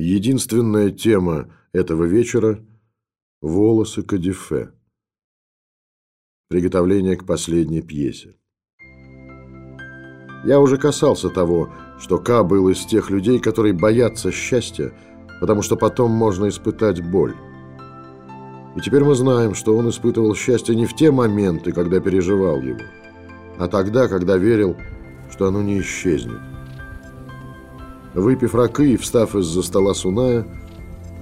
Единственная тема этого вечера – волосы Кадифе. Приготовление к последней пьесе. Я уже касался того, что Ка был из тех людей, которые боятся счастья, потому что потом можно испытать боль. И теперь мы знаем, что он испытывал счастье не в те моменты, когда переживал его, а тогда, когда верил, что оно не исчезнет. Выпив ракы и встав из-за стола Суная,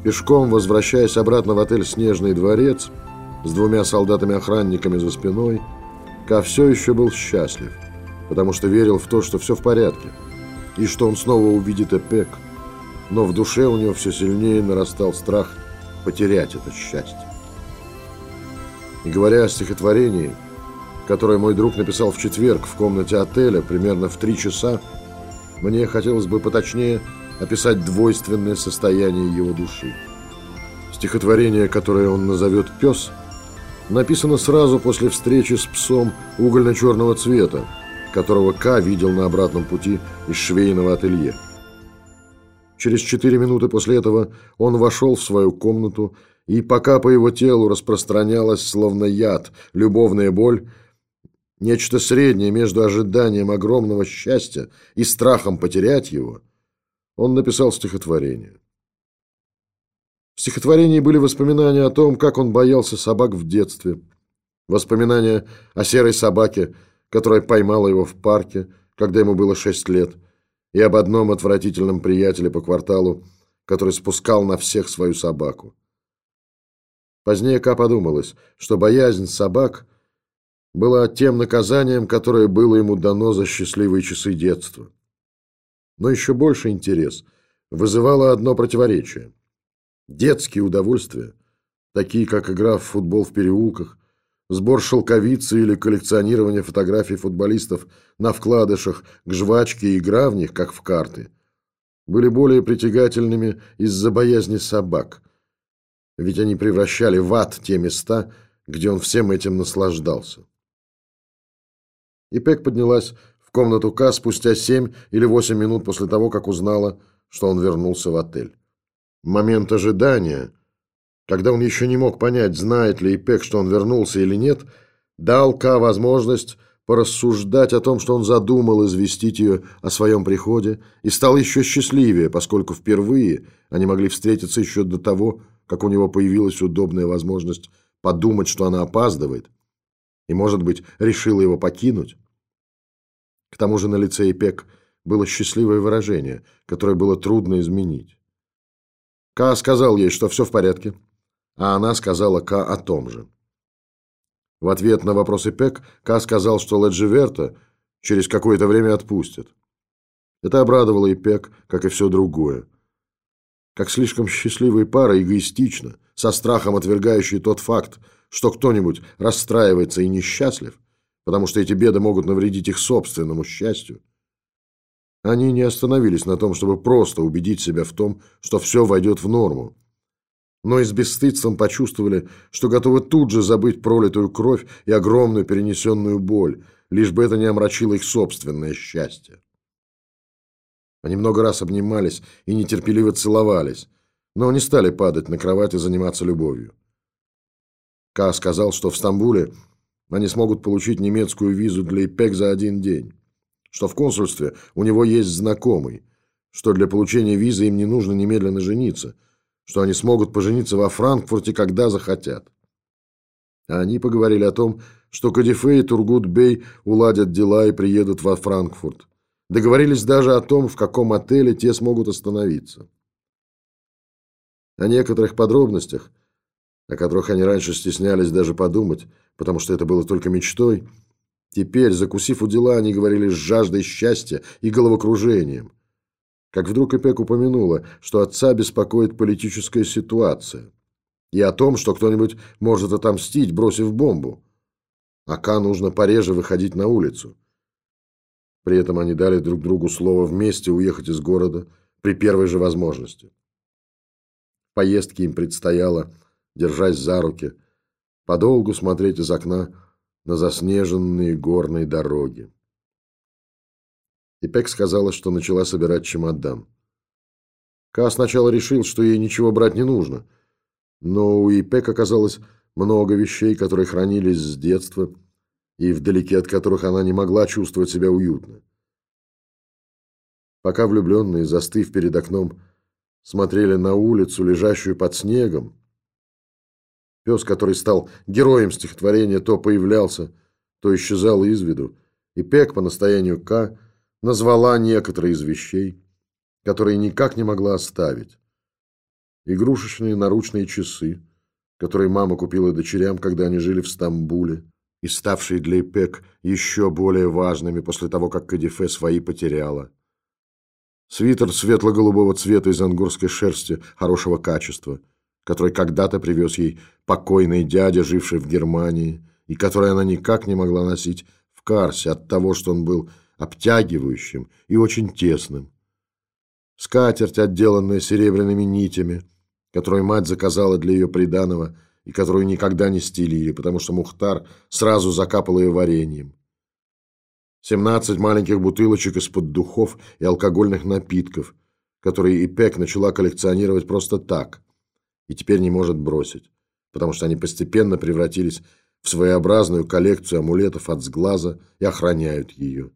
пешком возвращаясь обратно в отель «Снежный дворец» с двумя солдатами-охранниками за спиной, Ка все еще был счастлив, потому что верил в то, что все в порядке, и что он снова увидит Эпек, но в душе у него все сильнее нарастал страх потерять это счастье. И говоря о стихотворении, которое мой друг написал в четверг в комнате отеля примерно в три часа, мне хотелось бы поточнее описать двойственное состояние его души. Стихотворение, которое он назовет «Пес», написано сразу после встречи с псом угольно-черного цвета, которого К видел на обратном пути из швейного ателье. Через четыре минуты после этого он вошел в свою комнату, и пока по его телу распространялась, словно яд, любовная боль, нечто среднее между ожиданием огромного счастья и страхом потерять его, он написал стихотворение. В стихотворении были воспоминания о том, как он боялся собак в детстве, воспоминания о серой собаке, которая поймала его в парке, когда ему было шесть лет, и об одном отвратительном приятеле по кварталу, который спускал на всех свою собаку. Позднее Ка подумалось, что боязнь собак – было тем наказанием, которое было ему дано за счастливые часы детства. Но еще больше интерес вызывало одно противоречие. Детские удовольствия, такие как игра в футбол в переулках, сбор шелковицы или коллекционирование фотографий футболистов на вкладышах к жвачке и игра в них, как в карты, были более притягательными из-за боязни собак, ведь они превращали в ад те места, где он всем этим наслаждался. И Пек поднялась в комнату К спустя семь или восемь минут после того, как узнала, что он вернулся в отель. Момент ожидания, когда он еще не мог понять, знает ли Ипек, что он вернулся или нет, дал К возможность порассуждать о том, что он задумал известить ее о своем приходе, и стал еще счастливее, поскольку впервые они могли встретиться еще до того, как у него появилась удобная возможность подумать, что она опаздывает, и, может быть, решила его покинуть. К тому же на лице Ипек было счастливое выражение, которое было трудно изменить. Ка сказал ей, что все в порядке, а она сказала Ка о том же. В ответ на вопрос Ипек Ка сказал, что Ледживерта через какое-то время отпустят. Это обрадовало Ипек, как и все другое. Как слишком счастливая пара эгоистично, со страхом отвергающий тот факт, что кто-нибудь расстраивается и несчастлив, потому что эти беды могут навредить их собственному счастью. Они не остановились на том, чтобы просто убедить себя в том, что все войдет в норму, но и с бесстыдством почувствовали, что готовы тут же забыть пролитую кровь и огромную перенесенную боль, лишь бы это не омрачило их собственное счастье. Они много раз обнимались и нетерпеливо целовались, но не стали падать на кровать и заниматься любовью. Ка сказал, что в Стамбуле они смогут получить немецкую визу для ИПЕК за один день, что в консульстве у него есть знакомый, что для получения визы им не нужно немедленно жениться, что они смогут пожениться во Франкфурте, когда захотят. Они поговорили о том, что Кадифе и Тургут-Бей уладят дела и приедут во Франкфурт. Договорились даже о том, в каком отеле те смогут остановиться. О некоторых подробностях – о которых они раньше стеснялись даже подумать, потому что это было только мечтой, теперь, закусив у дела, они говорили с жаждой счастья и головокружением. Как вдруг Эпек упомянула, что отца беспокоит политическая ситуация, и о том, что кто-нибудь может отомстить, бросив бомбу. Ака нужно пореже выходить на улицу. При этом они дали друг другу слово вместе уехать из города при первой же возможности. Поездке им предстояло держась за руки, подолгу смотреть из окна на заснеженные горные дороги. И Пек сказала, что начала собирать чемодан. Ка сначала решил, что ей ничего брать не нужно, но у Ипек оказалось много вещей, которые хранились с детства и вдалеке от которых она не могла чувствовать себя уютно. Пока влюбленные, застыв перед окном, смотрели на улицу, лежащую под снегом, пес, который стал героем стихотворения, то появлялся, то исчезал из виду, и Пек по настоянию К назвала некоторые из вещей, которые никак не могла оставить. Игрушечные наручные часы, которые мама купила дочерям, когда они жили в Стамбуле, и ставшие для Ипек еще более важными после того, как Кадифе свои потеряла. Свитер светло-голубого цвета из ангорской шерсти хорошего качества, который когда-то привез ей покойный дядя, живший в Германии, и который она никак не могла носить в Карсе от того, что он был обтягивающим и очень тесным. Скатерть, отделанная серебряными нитями, которую мать заказала для ее приданого и которую никогда не стелили, потому что Мухтар сразу закапал ее вареньем. Семнадцать маленьких бутылочек из-под духов и алкогольных напитков, которые Ипек начала коллекционировать просто так и теперь не может бросить, потому что они постепенно превратились в своеобразную коллекцию амулетов от сглаза и охраняют ее.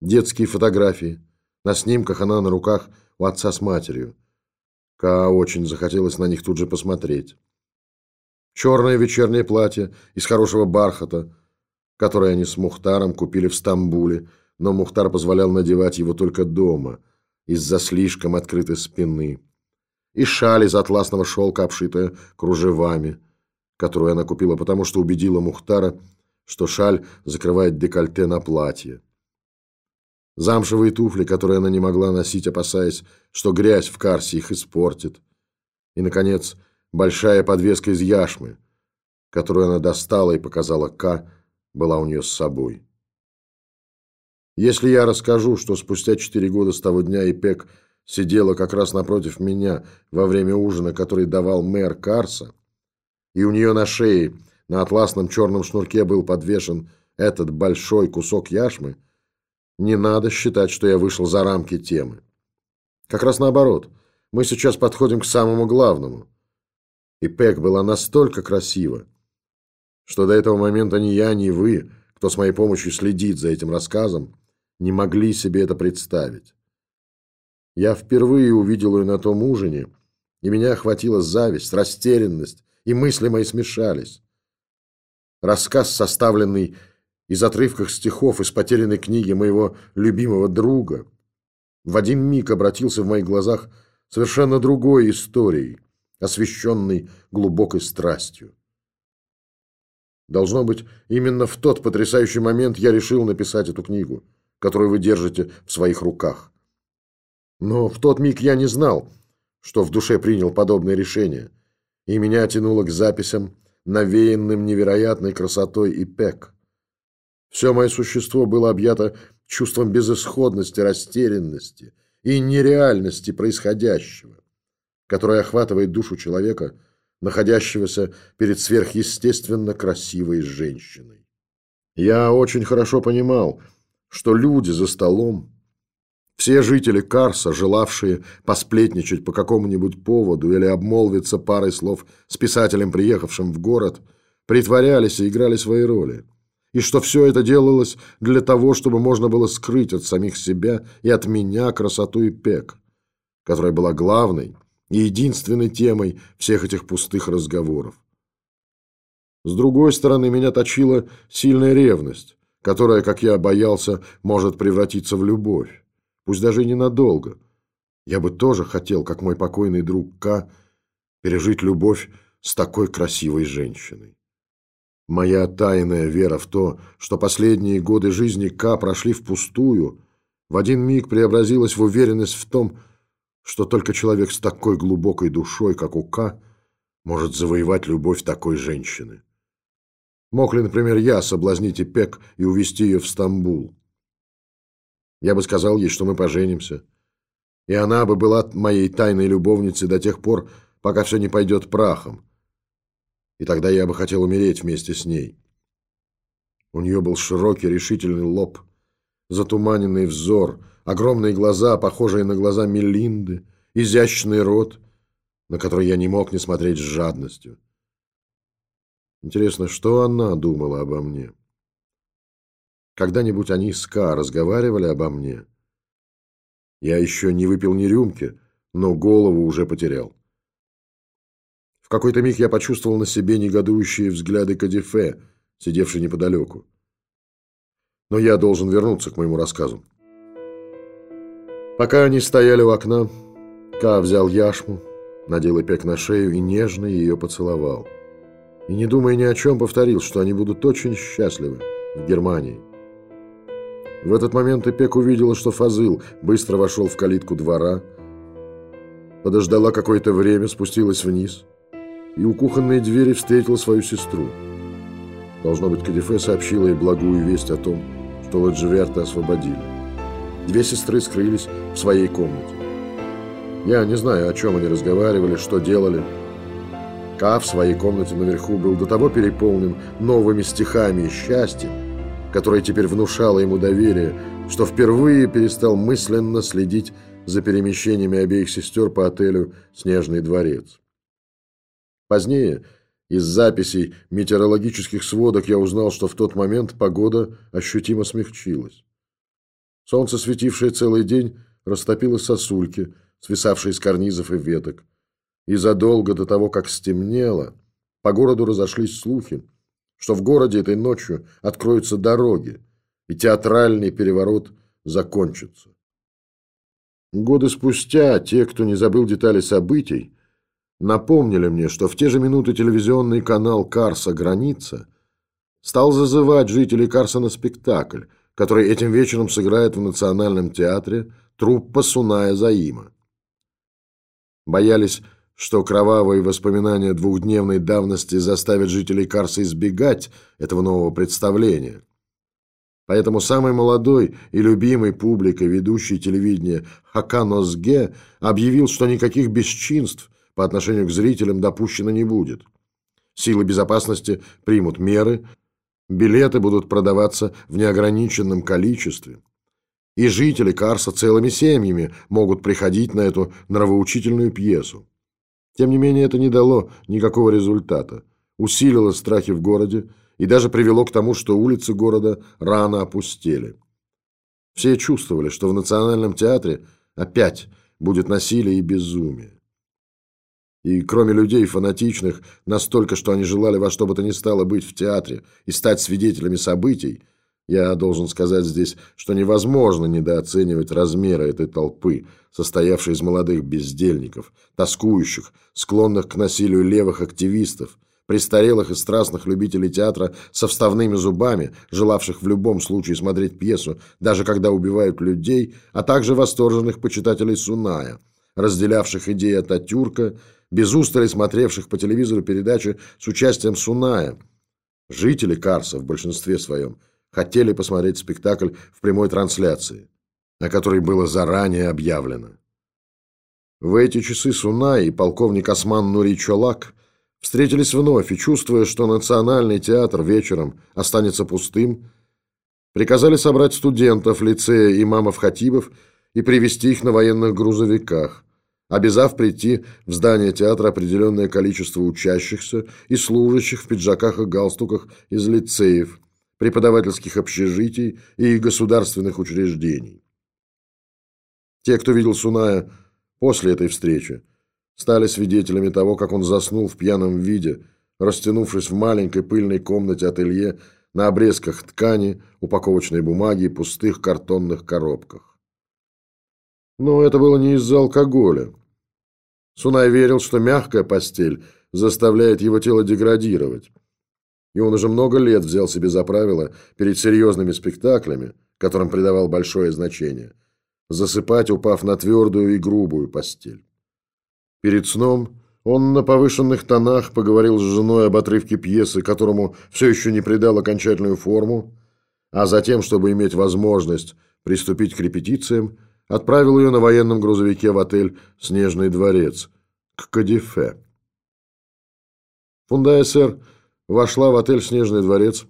Детские фотографии. На снимках она на руках у отца с матерью. Ка очень захотелось на них тут же посмотреть. Черное вечернее платье из хорошего бархата, которое они с Мухтаром купили в Стамбуле, но Мухтар позволял надевать его только дома, из-за слишком открытой спины. И шаль из атласного шелка, обшитая кружевами, которую она купила, потому что убедила Мухтара, что шаль закрывает декольте на платье замшевые туфли, которые она не могла носить, опасаясь, что грязь в карсе их испортит. И, наконец, большая подвеска из яшмы, которую она достала и показала К, была у нее с собой. Если я расскажу, что спустя четыре года с того дня Ипек сидела как раз напротив меня во время ужина, который давал мэр Карса, и у нее на шее на атласном черном шнурке был подвешен этот большой кусок яшмы, не надо считать, что я вышел за рамки темы. Как раз наоборот. Мы сейчас подходим к самому главному. И Пек была настолько красива, что до этого момента ни я, ни вы, кто с моей помощью следит за этим рассказом, не могли себе это представить. Я впервые увидел ее на том ужине, и меня охватила зависть, растерянность, и мысли мои смешались. Рассказ, составленный из отрывков стихов из потерянной книги моего любимого друга, в один миг обратился в моих глазах совершенно другой историей, освещенной глубокой страстью. Должно быть, именно в тот потрясающий момент я решил написать эту книгу, которую вы держите в своих руках. Но в тот миг я не знал, что в душе принял подобное решение, и меня тянуло к записям, навеянным невероятной красотой и пек. Все мое существо было объято чувством безысходности, растерянности и нереальности происходящего, которое охватывает душу человека, находящегося перед сверхъестественно красивой женщиной. Я очень хорошо понимал, что люди за столом, все жители Карса, желавшие посплетничать по какому-нибудь поводу или обмолвиться парой слов с писателем, приехавшим в город, притворялись и играли свои роли и что все это делалось для того, чтобы можно было скрыть от самих себя и от меня красоту и пек, которая была главной и единственной темой всех этих пустых разговоров. С другой стороны, меня точила сильная ревность, которая, как я боялся, может превратиться в любовь, пусть даже ненадолго. Я бы тоже хотел, как мой покойный друг К, пережить любовь с такой красивой женщиной. Моя тайная вера в то, что последние годы жизни К прошли впустую, в один миг преобразилась в уверенность в том, что только человек с такой глубокой душой, как у К, может завоевать любовь такой женщины. Мог ли, например, я соблазнить Ипек и увезти ее в Стамбул? Я бы сказал ей, что мы поженимся, и она бы была моей тайной любовницей до тех пор, пока все не пойдет прахом, и тогда я бы хотел умереть вместе с ней. У нее был широкий решительный лоб, затуманенный взор, огромные глаза, похожие на глаза Мелинды, изящный рот, на который я не мог не смотреть с жадностью. Интересно, что она думала обо мне? Когда-нибудь они с Ка разговаривали обо мне? Я еще не выпил ни рюмки, но голову уже потерял. В какой-то миг я почувствовал на себе негодующие взгляды Кадифе, сидевшей неподалеку. Но я должен вернуться к моему рассказу. Пока они стояли у окна, Ка взял яшму, надел опек на шею и нежно ее поцеловал. И, не думая ни о чем, повторил, что они будут очень счастливы в Германии. В этот момент Эпек увидела, что Фазыл быстро вошел в калитку двора, подождала какое-то время, спустилась вниз и у кухонной двери встретила свою сестру. Должно быть, Кадифе сообщила ей благую весть о том, что Ладживерта освободили. Две сестры скрылись в своей комнате. Я не знаю, о чем они разговаривали, что делали. Ка в своей комнате наверху был до того переполнен новыми стихами и счастьем, которое теперь внушало ему доверие, что впервые перестал мысленно следить за перемещениями обеих сестер по отелю «Снежный дворец». Позднее, из записей метеорологических сводок, я узнал, что в тот момент погода ощутимо смягчилась. Солнце, светившее целый день, растопило сосульки, свисавшие с карнизов и веток. И задолго до того, как стемнело, по городу разошлись слухи, что в городе этой ночью откроются дороги, и театральный переворот закончится. Годы спустя те, кто не забыл детали событий, напомнили мне, что в те же минуты телевизионный канал «Карса. Граница» стал зазывать жителей Карса на спектакль, который этим вечером сыграет в Национальном театре труппа Суная Заима. Боялись что кровавые воспоминания двухдневной давности заставят жителей Карса избегать этого нового представления. Поэтому самый молодой и любимый публикой ведущий телевидения Хаканозге объявил, что никаких бесчинств по отношению к зрителям допущено не будет. Силы безопасности примут меры, билеты будут продаваться в неограниченном количестве. И жители Карса целыми семьями могут приходить на эту нравоучительную пьесу. Тем не менее, это не дало никакого результата, усилило страхи в городе и даже привело к тому, что улицы города рано опустели. Все чувствовали, что в Национальном театре опять будет насилие и безумие. И кроме людей фанатичных, настолько, что они желали во что бы то ни стало быть в театре и стать свидетелями событий, я должен сказать здесь, что невозможно недооценивать размеры этой толпы, состоявшей из молодых бездельников, тоскующих, склонных к насилию левых активистов, престарелых и страстных любителей театра со вставными зубами, желавших в любом случае смотреть пьесу, даже когда убивают людей, а также восторженных почитателей Суная, разделявших идеи Ататюрка, без устали смотревших по телевизору передачи с участием Суная. Жители Карса в большинстве своем – хотели посмотреть спектакль в прямой трансляции, о которой было заранее объявлено. В эти часы Сунай и полковник Осман Нури Чолак встретились вновь и, чувствуя, что Национальный театр вечером останется пустым, приказали собрать студентов лицея имамов-хатибов и привести их на военных грузовиках, обязав прийти в здание театра определенное количество учащихся и служащих в пиджаках и галстуках из лицеев, преподавательских общежитий и государственных учреждений. Те, кто видел Суная после этой встречи, стали свидетелями того, как он заснул в пьяном виде, растянувшись в маленькой пыльной комнате ателье на обрезках ткани, упаковочной бумаги и пустых картонных коробках. Но это было не из-за алкоголя. Сунай верил, что мягкая постель заставляет его тело деградировать, и он уже много лет взял себе за правило перед серьезными спектаклями, которым придавал большое значение, засыпать, упав на твердую и грубую постель. Перед сном он на повышенных тонах поговорил с женой об отрывке пьесы, которому все еще не придал окончательную форму, а затем, чтобы иметь возможность приступить к репетициям, отправил ее на военном грузовике в отель «Снежный дворец» к Кадифе. Фундая сэр вошла в отель «Снежный дворец»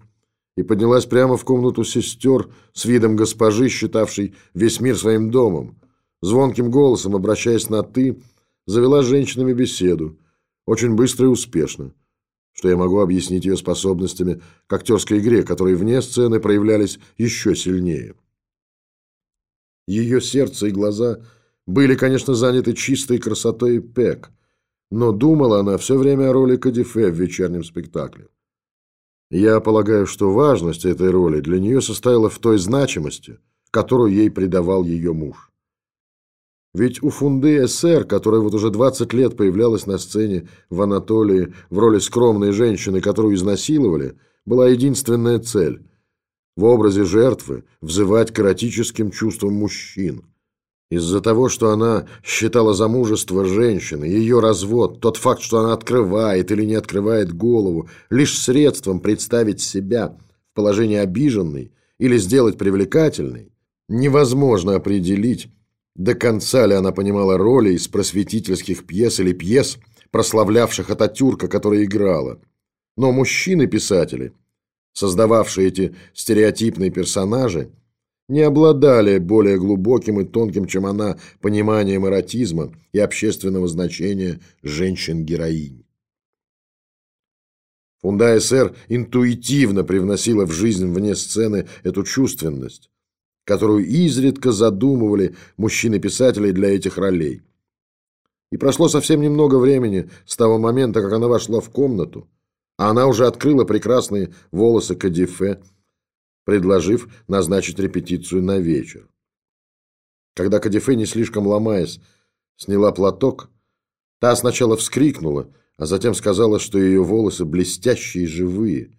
и поднялась прямо в комнату сестер с видом госпожи, считавшей весь мир своим домом, Звонким голосом, обращаясь на «ты», завела с женщинами беседу, очень быстро и успешно, что я могу объяснить ее способностями к актерской игре, которые вне сцены проявлялись еще сильнее. Ее сердце и глаза были, конечно, заняты чистой красотой Пек, но думала она все время о роли Кадифе в вечернем спектакле. Я полагаю, что важность этой роли для нее состояла в той значимости, которую ей придавал ее муж. Ведь у Фунды СР, которая вот уже 20 лет появлялась на сцене в Анатолии в роли скромной женщины, которую изнасиловали, была единственная цель – в образе жертвы взывать к эротическим чувствам мужчин. Из-за того, что она считала замужество женщины, ее развод, тот факт, что она открывает или не открывает голову, лишь средством представить себя в положении обиженной или сделать привлекательной, невозможно определить, до конца ли она понимала роли из просветительских пьес или пьес, прославлявших Ататюрка, который играла? Но мужчины-писатели, создававшие эти стереотипные персонажи, не обладали более глубоким и тонким, чем она, пониманием эротизма и общественного значения женщин-героинь. Фунда СР интуитивно привносила в жизнь вне сцены эту чувственность, которую изредка задумывали мужчины-писатели для этих ролей. И прошло совсем немного времени с того момента, как она вошла в комнату, а она уже открыла прекрасные волосы Кадифе, предложив назначить репетицию на вечер. Когда Кадифе, не слишком ломаясь, сняла платок, та сначала вскрикнула, а затем сказала, что ее волосы блестящие и живые,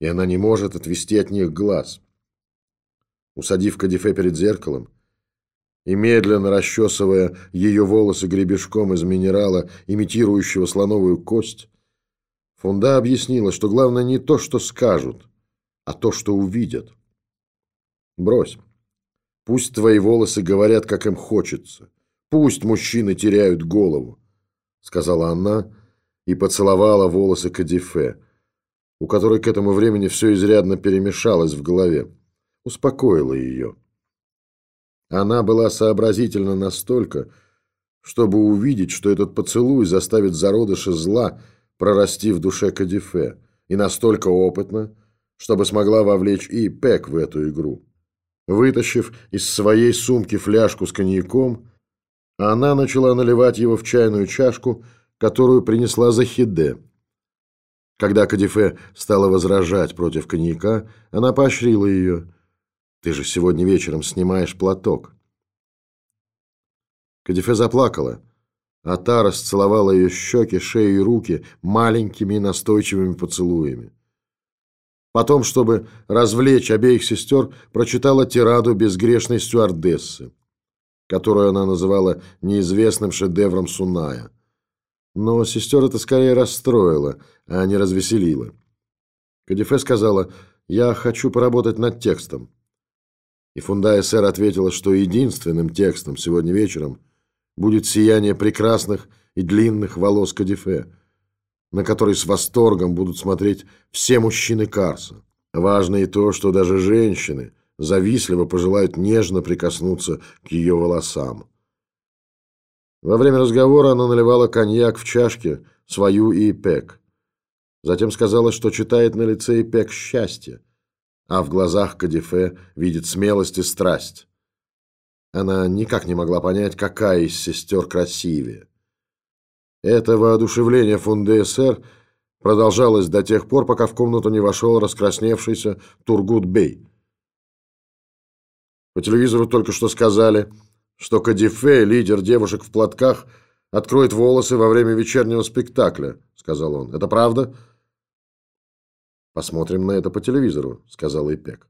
и она не может отвести от них глаз усадив Кадифе перед зеркалом и медленно расчесывая ее волосы гребешком из минерала, имитирующего слоновую кость, Фунда объяснила, что главное не то, что скажут, а то, что увидят. Брось. Пусть твои волосы говорят, как им хочется. Пусть мужчины теряют голову, сказала она и поцеловала волосы Кадифе, у которой к этому времени все изрядно перемешалось в голове успокоила ее. Она была сообразительна настолько, чтобы увидеть, что этот поцелуй заставит зародыши зла прорасти в душе Кадифе, и настолько опытна, чтобы смогла вовлечь и Пек в эту игру. Вытащив из своей сумки фляжку с коньяком, она начала наливать его в чайную чашку, которую принесла Захиде. Когда Кадифе стала возражать против коньяка, она поощрила ее – ты же сегодня вечером снимаешь платок. Кадифе заплакала, а та расцеловала ее щеки, шею и руки маленькими настойчивыми поцелуями. Потом, чтобы развлечь обеих сестер, прочитала тираду безгрешной стюардессы, которую она называла неизвестным шедевром Суная. Но сестер это скорее расстроило, а не развеселило. Кадифе сказала, «Я хочу поработать над текстом». И Фундая сэр ответила, что единственным текстом сегодня вечером будет сияние прекрасных и длинных волос Кадифе, на который с восторгом будут смотреть все мужчины Карса. Важно и то, что даже женщины завистливо пожелают нежно прикоснуться к ее волосам. Во время разговора она наливала коньяк в чашке свою и Ипек. Затем сказала, что читает на лице Ипек счастье а в глазах Кадифе видит смелость и страсть. Она никак не могла понять, какая из сестер красивее. Это воодушевление фонде СР продолжалось до тех пор, пока в комнату не вошел раскрасневшийся Тургут-бей. По телевизору только что сказали, что Кадифе, лидер девушек в платках, откроет волосы во время вечернего спектакля, сказал он. Это правда? Посмотрим на это по телевизору, сказал Ипек.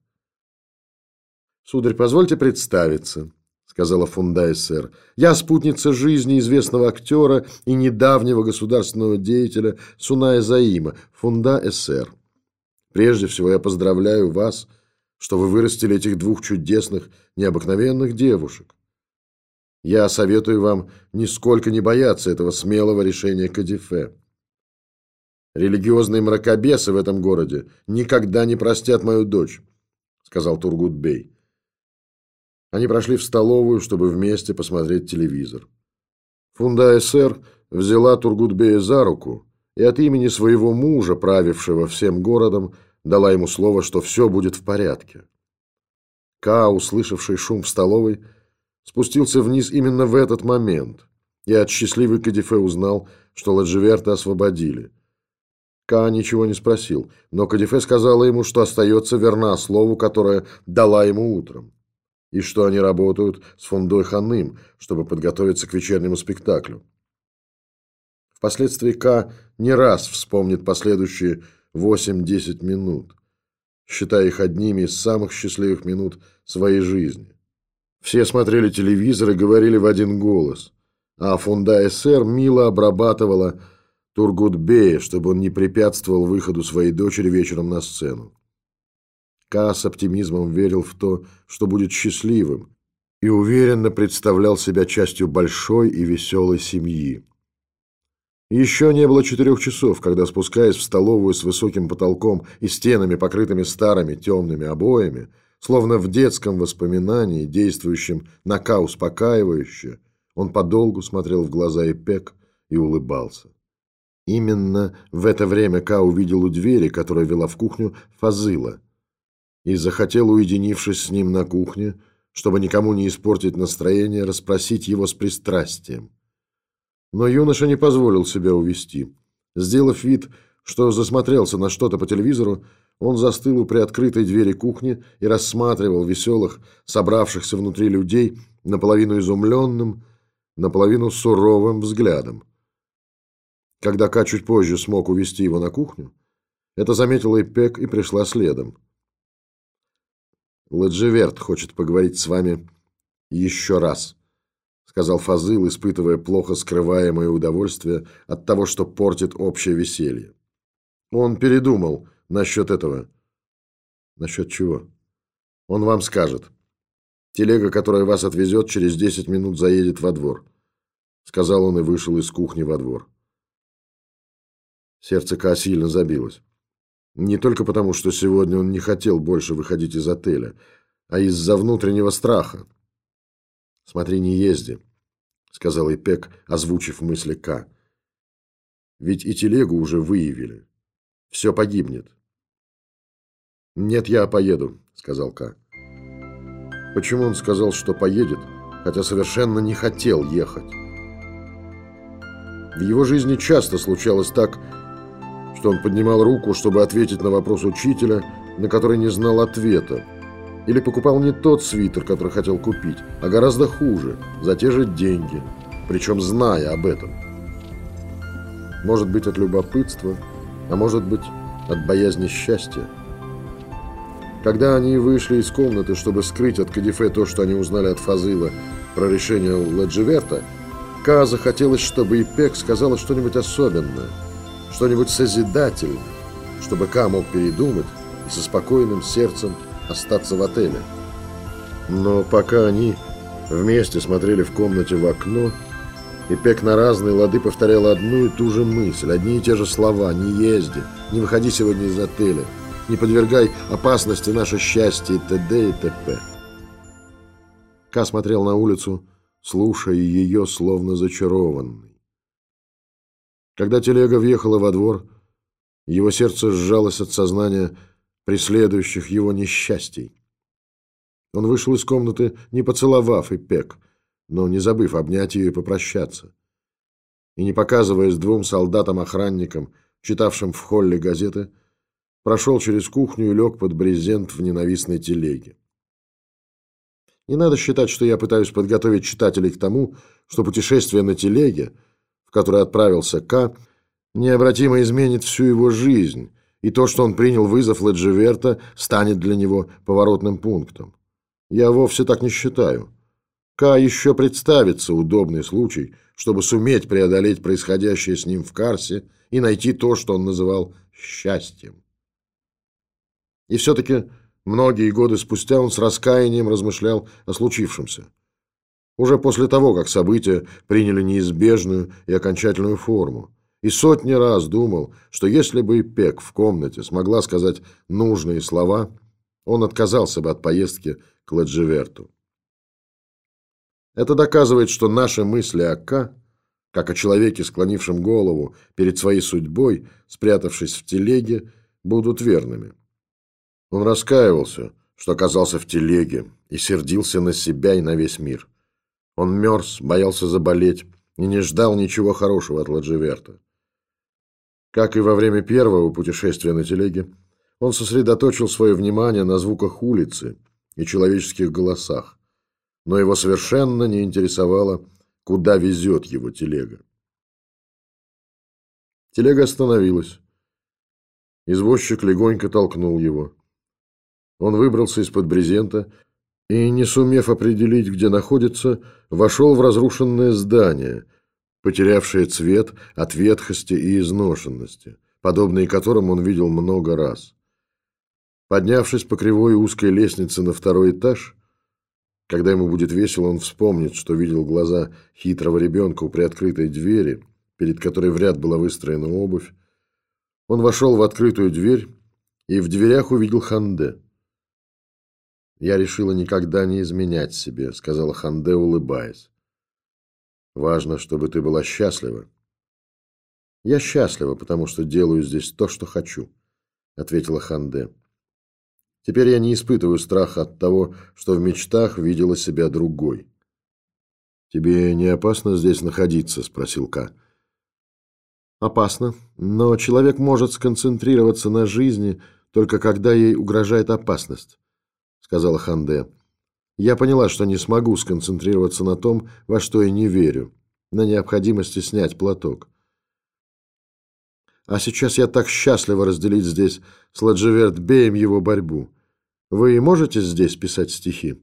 Сударь, позвольте представиться, сказала Фундай сэр. Я спутница жизни известного актера и недавнего государственного деятеля Суная Заима, Фунда СР. Прежде всего я поздравляю вас, что вы вырастили этих двух чудесных, необыкновенных девушек. Я советую вам нисколько не бояться этого смелого решения Кадифе. Религиозные мракобесы в этом городе никогда не простят мою дочь, сказал Тургут-бей. Они прошли в столовую, чтобы вместе посмотреть телевизор. Фунда СР взяла Тургутбея за руку и от имени своего мужа, правившего всем городом, дала ему слово, что все будет в порядке. Ка, услышавший шум в столовой, спустился вниз именно в этот момент и от счастливой Кадифе узнал, что Ладживерта освободили. Ка ничего не спросил, но Кадифе сказала ему, что остается верна слову, которое дала ему утром, и что они работают с Фондой Ханым, чтобы подготовиться к вечернему спектаклю. Впоследствии Ка не раз вспомнит последующие 8-10 минут, считая их одними из самых счастливых минут своей жизни. Все смотрели телевизор и говорили в один голос, а Фунда СР мило обрабатывала Тургутбея, чтобы он не препятствовал выходу своей дочери вечером на сцену. Ка с оптимизмом верил в то, что будет счастливым, и уверенно представлял себя частью большой и веселой семьи. Еще не было четырех часов, когда, спускаясь в столовую с высоким потолком и стенами, покрытыми старыми темными обоями, словно в детском воспоминании, действующем на Ка успокаивающе, он подолгу смотрел в глаза Эпек и улыбался. Именно в это время Ка увидел у двери, которая вела в кухню, Фазыла, и захотел, уединившись с ним на кухне, чтобы никому не испортить настроение, расспросить его с пристрастием. Но юноша не позволил себя увести. Сделав вид, что засмотрелся на что-то по телевизору, он застыл у приоткрытой двери кухни и рассматривал веселых, собравшихся внутри людей, наполовину изумленным, наполовину суровым взглядом. Когда Ка чуть позже смог увести его на кухню, это заметила и Пек и пришла следом. «Ладжеверт хочет поговорить с вами еще раз», сказал Фазыл, испытывая плохо скрываемое удовольствие от того, что портит общее веселье. Он передумал насчет этого. Насчет чего? Он вам скажет. Телега, которая вас отвезет, через десять минут заедет во двор. Сказал он и вышел из кухни во двор. Сердце Ка сильно забилось. Не только потому, что сегодня он не хотел больше выходить из отеля, а из-за внутреннего страха. «Смотри, не езди», — сказал Ипек, озвучив мысли К. «Ведь и телегу уже выявили. Все погибнет». «Нет, я поеду», — сказал К. Почему он сказал, что поедет, хотя совершенно не хотел ехать? В его жизни часто случалось так, что он поднимал руку, чтобы ответить на вопрос учителя, на который не знал ответа, или покупал не тот свитер, который хотел купить, а гораздо хуже, за те же деньги, причем зная об этом. Может быть, от любопытства, а может быть, от боязни счастья. Когда они вышли из комнаты, чтобы скрыть от Кадифе то, что они узнали от Фазыла про решение Ладживерта, Ка захотелось, чтобы Ипек сказала что-нибудь особенное, что-нибудь созидательное, чтобы Ка мог передумать и со спокойным сердцем остаться в отеле. Но пока они вместе смотрели в комнате в окно, и Пек на разные лады повторял одну и ту же мысль, одни и те же слова «Не езди», «Не выходи сегодня из отеля», «Не подвергай опасности наше счастье» т.д. и т.п. Ка смотрел на улицу, слушая ее, словно зачарованный. Когда телега въехала во двор, его сердце сжалось от сознания, преследующих его несчастий. Он вышел из комнаты, не поцеловав и пек, но не забыв обнять ее и попрощаться. И не показываясь двум солдатам-охранникам, читавшим в холле газеты, прошел через кухню и лег под брезент в ненавистной телеге. Не надо считать, что я пытаюсь подготовить читателей к тому, что путешествие на телеге, в которое отправился К, необратимо изменит всю его жизнь, и то, что он принял вызов Ледживерта, станет для него поворотным пунктом. Я вовсе так не считаю. Ка еще представится удобный случай, чтобы суметь преодолеть происходящее с ним в Карсе и найти то, что он называл счастьем. И все-таки многие годы спустя он с раскаянием размышлял о случившемся. Уже после того, как события приняли неизбежную и окончательную форму и сотни раз думал, что если бы Пек в комнате смогла сказать нужные слова, он отказался бы от поездки к Ладживерту. Это доказывает, что наши мысли о К, как о человеке, склонившем голову перед своей судьбой, спрятавшись в телеге, будут верными. Он раскаивался, что оказался в телеге, и сердился на себя и на весь мир. Он мерз, боялся заболеть и не ждал ничего хорошего от Ладживерта. Как и во время первого путешествия на телеге, он сосредоточил свое внимание на звуках улицы и человеческих голосах, но его совершенно не интересовало, куда везет его телега. Телега остановилась. Извозчик легонько толкнул его. Он выбрался из-под брезента и, не сумев определить, где находится, вошел в разрушенное здание, потерявшее цвет от ветхости и изношенности, подобные которым он видел много раз. Поднявшись по кривой узкой лестнице на второй этаж, когда ему будет весело, он вспомнит, что видел глаза хитрого ребенка у приоткрытой двери, перед которой в ряд была выстроена обувь. Он вошел в открытую дверь и в дверях увидел Ханде. «Я решила никогда не изменять себе», — сказала Ханде, улыбаясь. «Важно, чтобы ты была счастлива». «Я счастлива, потому что делаю здесь то, что хочу», — ответила Ханде. Теперь я не испытываю страха от того, что в мечтах видела себя другой. «Тебе не опасно здесь находиться?» – спросил Ка. «Опасно, но человек может сконцентрироваться на жизни, только когда ей угрожает опасность», – сказала Ханде. «Я поняла, что не смогу сконцентрироваться на том, во что я не верю, на необходимости снять платок. А сейчас я так счастлива разделить здесь с Ладживерт Беем его борьбу. Вы можете здесь писать стихи?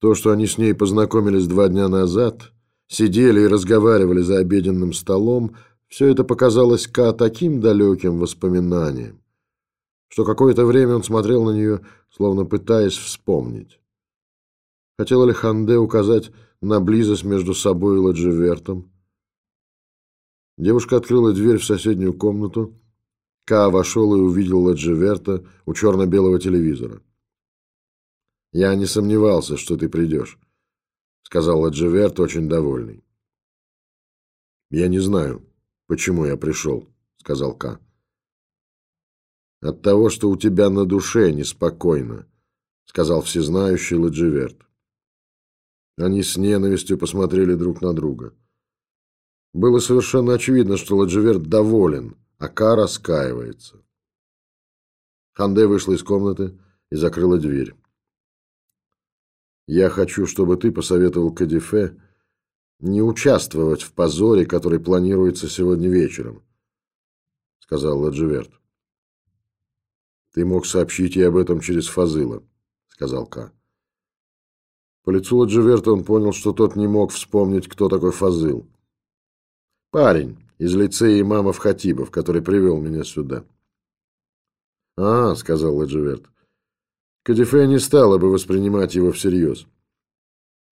То, что они с ней познакомились два дня назад, сидели и разговаривали за обеденным столом, все это показалось Ка таким далеким воспоминанием, что какое-то время он смотрел на нее, словно пытаясь вспомнить. Хотела ли Ханде указать на близость между собой и Ладживертом? Девушка открыла дверь в соседнюю комнату. Ка вошел и увидел Ладживерта у черно-белого телевизора. «Я не сомневался, что ты придешь», — сказал Ладживерт, очень довольный. «Я не знаю, почему я пришел», — сказал Ка. «От того, что у тебя на душе неспокойно», — сказал всезнающий Ладживерт. Они с ненавистью посмотрели друг на друга. Было совершенно очевидно, что Ладживерт доволен, а Ка раскаивается. Ханде вышла из комнаты и закрыла дверь. «Я хочу, чтобы ты посоветовал Кадифе не участвовать в позоре, который планируется сегодня вечером», — сказал Ладживерт. «Ты мог сообщить ей об этом через Фазыла», — сказал Ка. По лицу Ладживерта он понял, что тот не мог вспомнить, кто такой Фазыл. Парень из лицея имамов Хатибов, который привел меня сюда. «А, — сказал Ладживерт, — Кадифе не стала бы воспринимать его всерьез.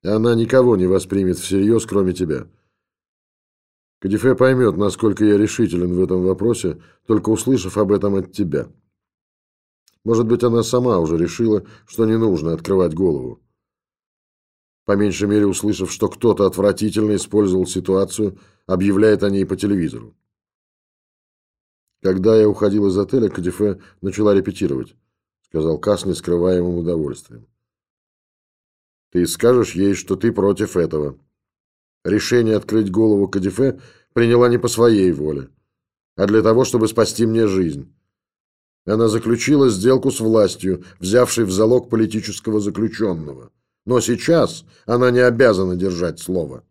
Она никого не воспримет всерьез, кроме тебя. Кадифе поймет, насколько я решителен в этом вопросе, только услышав об этом от тебя. Может быть, она сама уже решила, что не нужно открывать голову. По меньшей мере, услышав, что кто-то отвратительно использовал ситуацию – объявляет о ней по телевизору. Когда я уходил из отеля, Кадифе начала репетировать, сказал Кас с нескрываемым удовольствием. Ты скажешь ей, что ты против этого. Решение открыть голову Кадифе приняла не по своей воле, а для того, чтобы спасти мне жизнь. Она заключила сделку с властью, взявшей в залог политического заключенного. Но сейчас она не обязана держать слово.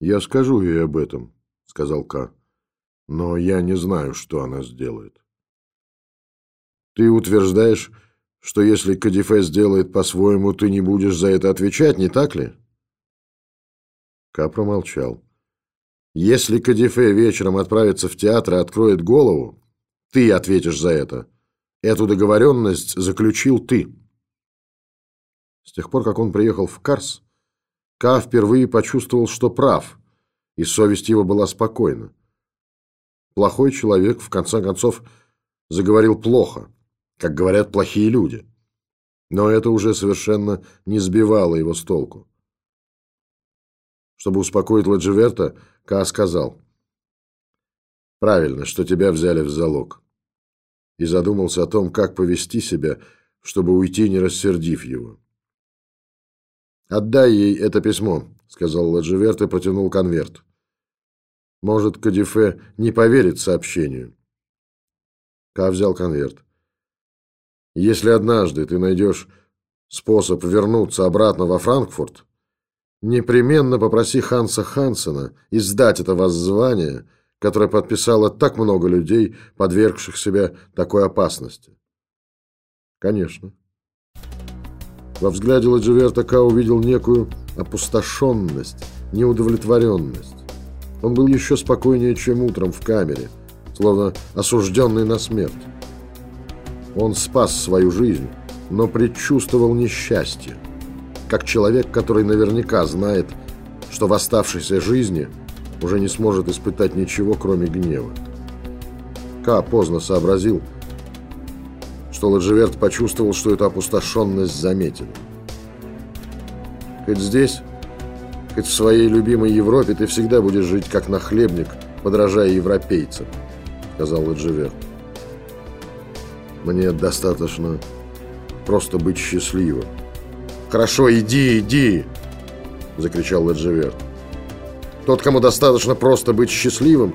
«Я скажу ей об этом», — сказал Ка. «Но я не знаю, что она сделает». «Ты утверждаешь, что если Кадифе сделает по-своему, ты не будешь за это отвечать, не так ли?» Ка промолчал. «Если Кадифе вечером отправится в театр и откроет голову, ты ответишь за это. Эту договоренность заключил ты». С тех пор, как он приехал в Карс, Ка впервые почувствовал, что прав, и совесть его была спокойна. Плохой человек, в конце концов, заговорил плохо, как говорят плохие люди. Но это уже совершенно не сбивало его с толку. Чтобы успокоить Ладживерта, Ка сказал. «Правильно, что тебя взяли в залог». И задумался о том, как повести себя, чтобы уйти, не рассердив его. «Отдай ей это письмо», — сказал Ладживерт и протянул конверт. «Может, Кадифе не поверит сообщению». Ка взял конверт. «Если однажды ты найдешь способ вернуться обратно во Франкфурт, непременно попроси Ханса Хансена издать это воззвание, которое подписало так много людей, подвергших себя такой опасности». «Конечно». Во взгляде Ладживерта Ка увидел некую опустошенность, неудовлетворенность. Он был еще спокойнее, чем утром в камере, словно осужденный на смерть. Он спас свою жизнь, но предчувствовал несчастье, как человек, который наверняка знает, что в оставшейся жизни уже не сможет испытать ничего, кроме гнева. Ка поздно сообразил, что Ладживерт почувствовал, что эту опустошенность заметили. Хоть здесь, хоть в своей любимой Европе ты всегда будешь жить как нахлебник, подражая европейцам, сказал Ладживерт. Мне достаточно просто быть счастливым. Хорошо, иди, иди, закричал Ладживерт. Тот, кому достаточно просто быть счастливым,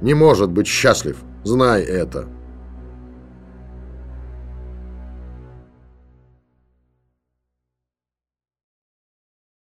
не может быть счастлив. Знай это.